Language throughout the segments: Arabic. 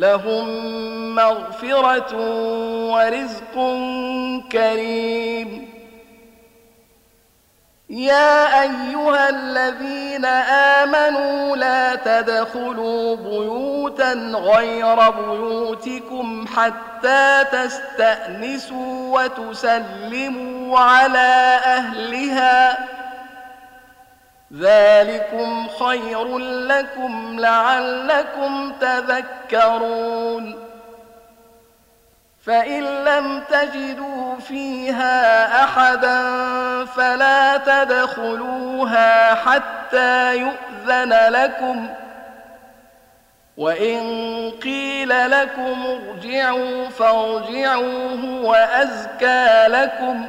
لهم مغفرة ورزق كريم. يا أيها الذين آمنوا لا تدخلوا بيوتا غير بيوتكم حتى تستأنسوا وتسلموا على أهلها ذلكم خير لكم لعلكم تذكرون. فإن لم تجدوا فيها أحدا فلا تدخلوها حتى يؤذن لكم. وإن قيل لكم ارجعوا فارجعوا هو أزكى لكم.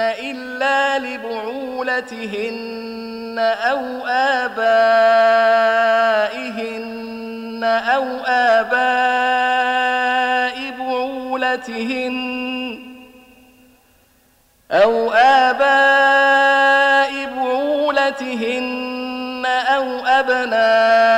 إلا لبعولتهن أو آبائهن أو آباء بعولتهن أو آباء بعولتهن أو أبنائهن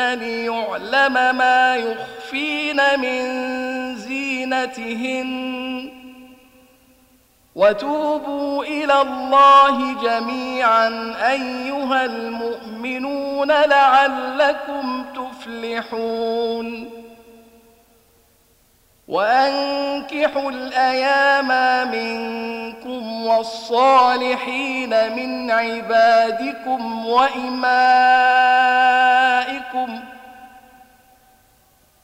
ليعلم ما يخفين من زينتهن. وتوبوا إلى الله جميعا أيها المؤمنون لعلكم تفلحون. وأنكحوا الأيام منكم والصالحين من عبادكم وإمائكم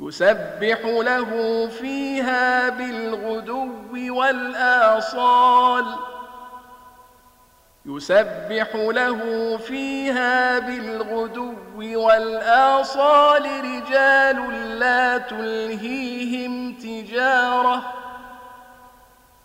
يسبح له فيها بالغدو والآصال. يسبح له فيها بالغدو والآصال. رجال لا تلهيهم تجارة.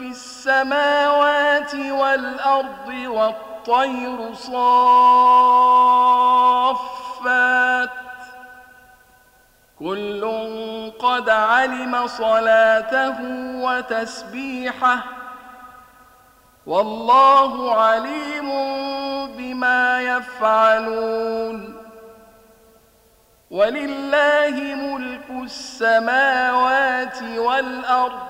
في السماوات والأرض والطير صافات كل قد علم صلاته وتسبيحه والله عليم بما يفعلون ولله ملك السماوات والأرض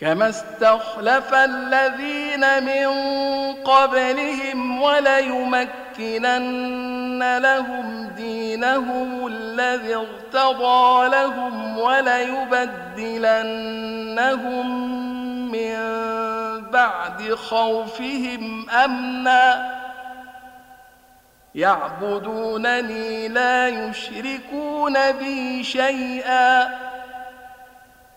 كما استخلف الذين من قبلهم وليمكنن لهم دينهم الذي ارتضى لهم وليبدلنهم من بعد خوفهم امنا يعبدونني لا يشركون بي شيئا